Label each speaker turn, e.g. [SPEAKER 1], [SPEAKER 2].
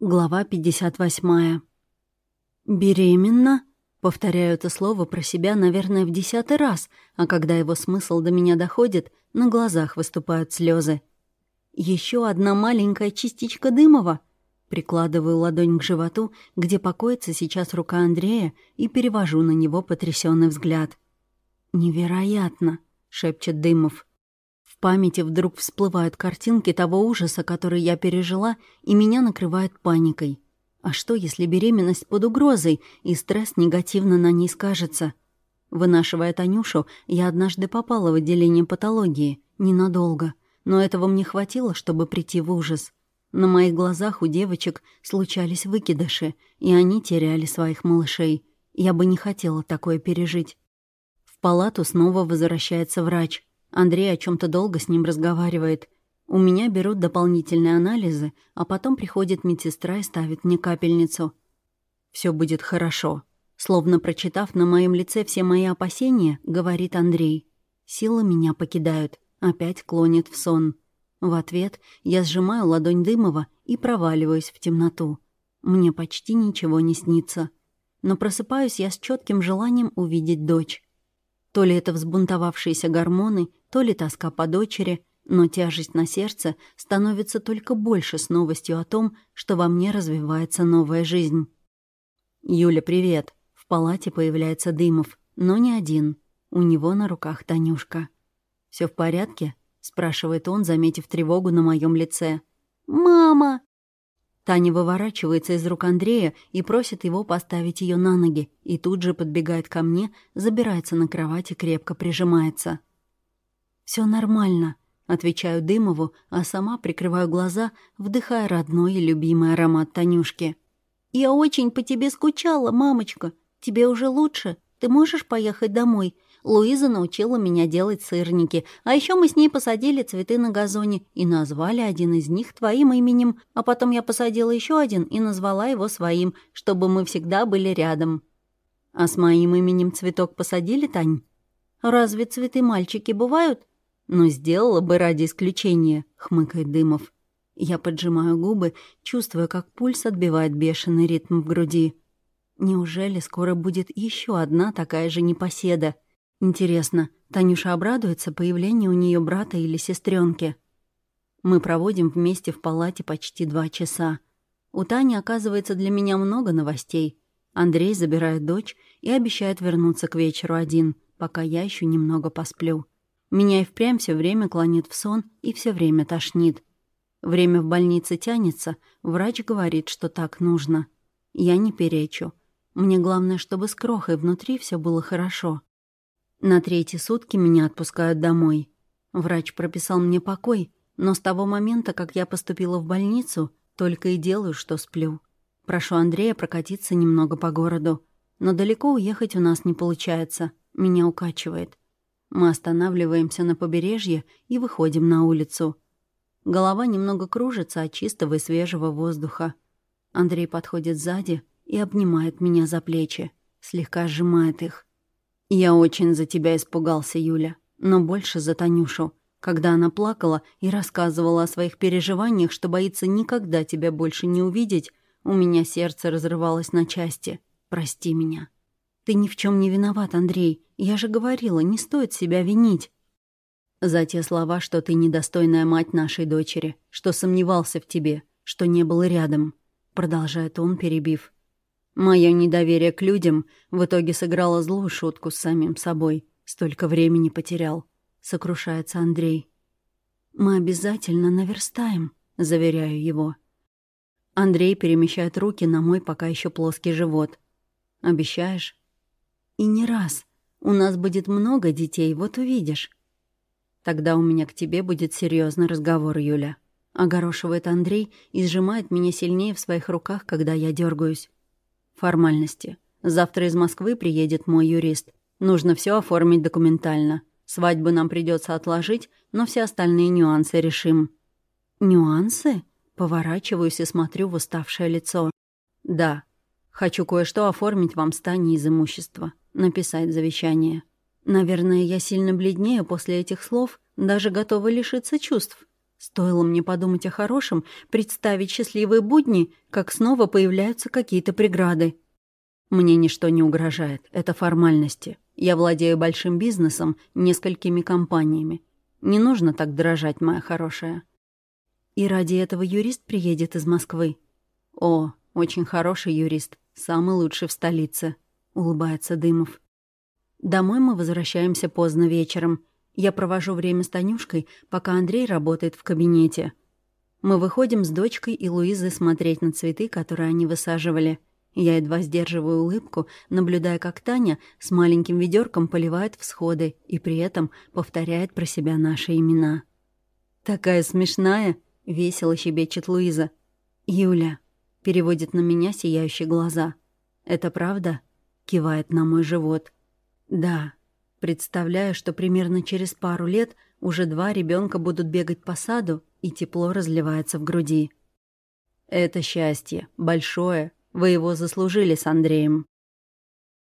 [SPEAKER 1] Глава 58. «Беременна?» Повторяю это слово про себя, наверное, в десятый раз, а когда его смысл до меня доходит, на глазах выступают слезы. Еще одна маленькая частичка Дымова. Прикладываю ладонь к животу, где покоится сейчас рука Андрея, и перевожу на него потрясенный взгляд. «Невероятно!» — шепчет Дымов. В памяти вдруг всплывают картинки того ужаса, который я пережила, и меня накрывает паникой. А что, если беременность под угрозой, и стресс негативно на ней скажется? Вынашивая Танюшу, я однажды попала в отделение патологии. Ненадолго. Но этого мне хватило, чтобы прийти в ужас. На моих глазах у девочек случались выкидыши, и они теряли своих малышей. Я бы не хотела такое пережить. В палату снова возвращается врач. Андрей о чем то долго с ним разговаривает. У меня берут дополнительные анализы, а потом приходит медсестра и ставит мне капельницу. Все будет хорошо», Словно прочитав на моем лице все мои опасения, говорит Андрей. Силы меня покидают, опять клонит в сон. В ответ я сжимаю ладонь Дымова и проваливаюсь в темноту. Мне почти ничего не снится. Но просыпаюсь я с четким желанием увидеть дочь. То ли это взбунтовавшиеся гормоны, то ли тоска по дочери, но тяжесть на сердце становится только больше с новостью о том, что во мне развивается новая жизнь. «Юля, привет!» В палате появляется Дымов, но не один. У него на руках Танюшка. Все в порядке?» — спрашивает он, заметив тревогу на моем лице. «Мама!» Таня выворачивается из рук Андрея и просит его поставить ее на ноги, и тут же подбегает ко мне, забирается на кровать и крепко прижимается. Все нормально», — отвечаю Дымову, а сама прикрываю глаза, вдыхая родной и любимый аромат Танюшки. «Я очень по тебе скучала, мамочка. Тебе уже лучше? Ты можешь поехать домой? Луиза научила меня делать сырники, а еще мы с ней посадили цветы на газоне и назвали один из них твоим именем, а потом я посадила еще один и назвала его своим, чтобы мы всегда были рядом». «А с моим именем цветок посадили, Тань?» «Разве цветы мальчики бывают?» «Но сделала бы ради исключения», — хмыкает Дымов. Я поджимаю губы, чувствуя, как пульс отбивает бешеный ритм в груди. Неужели скоро будет еще одна такая же непоседа? Интересно, Танюша обрадуется появлению у нее брата или сестренки? Мы проводим вместе в палате почти два часа. У Тани оказывается для меня много новостей. Андрей забирает дочь и обещает вернуться к вечеру один, пока я еще немного посплю. Меня и впрямь все время клонит в сон и все время тошнит. Время в больнице тянется, врач говорит, что так нужно. Я не перечу. Мне главное, чтобы с крохой внутри все было хорошо. На третьи сутки меня отпускают домой. Врач прописал мне покой, но с того момента, как я поступила в больницу, только и делаю, что сплю. Прошу Андрея прокатиться немного по городу. Но далеко уехать у нас не получается. Меня укачивает. Мы останавливаемся на побережье и выходим на улицу. Голова немного кружится от чистого и свежего воздуха. Андрей подходит сзади и обнимает меня за плечи, слегка сжимает их. «Я очень за тебя испугался, Юля, но больше за Танюшу. Когда она плакала и рассказывала о своих переживаниях, что боится никогда тебя больше не увидеть, у меня сердце разрывалось на части. Прости меня». «Ты ни в чем не виноват, Андрей. Я же говорила, не стоит себя винить». «За те слова, что ты недостойная мать нашей дочери, что сомневался в тебе, что не был рядом», — продолжает он, перебив. «Мое недоверие к людям в итоге сыграло злую шутку с самим собой. Столько времени потерял», — сокрушается Андрей. «Мы обязательно наверстаем», — заверяю его. Андрей перемещает руки на мой пока еще плоский живот. «Обещаешь?» И не раз. У нас будет много детей, вот увидишь. Тогда у меня к тебе будет серьезный разговор, Юля. Огорошивает Андрей и сжимает меня сильнее в своих руках, когда я дергаюсь. Формальности. Завтра из Москвы приедет мой юрист. Нужно все оформить документально. Свадьбу нам придется отложить, но все остальные нюансы решим. Нюансы? Поворачиваюсь и смотрю в уставшее лицо. Да. Хочу кое-что оформить вам с Таней из имущества написать завещание. Наверное, я сильно бледнею после этих слов, даже готова лишиться чувств. Стоило мне подумать о хорошем, представить счастливые будни, как снова появляются какие-то преграды. Мне ничто не угрожает, это формальности. Я владею большим бизнесом, несколькими компаниями. Не нужно так дрожать, моя хорошая. И ради этого юрист приедет из Москвы. О, очень хороший юрист, самый лучший в столице, улыбается Дымов. Домой мы возвращаемся поздно вечером. Я провожу время с Танюшкой, пока Андрей работает в кабинете. Мы выходим с дочкой и Луизой смотреть на цветы, которые они высаживали. Я едва сдерживаю улыбку, наблюдая, как Таня с маленьким ведерком поливает всходы и при этом повторяет про себя наши имена. «Такая смешная!» — весело щебечет Луиза. «Юля!» — переводит на меня сияющие глаза. «Это правда?» — кивает на мой живот. «Да». Представляю, что примерно через пару лет уже два ребенка будут бегать по саду, и тепло разливается в груди. Это счастье, большое, вы его заслужили с Андреем.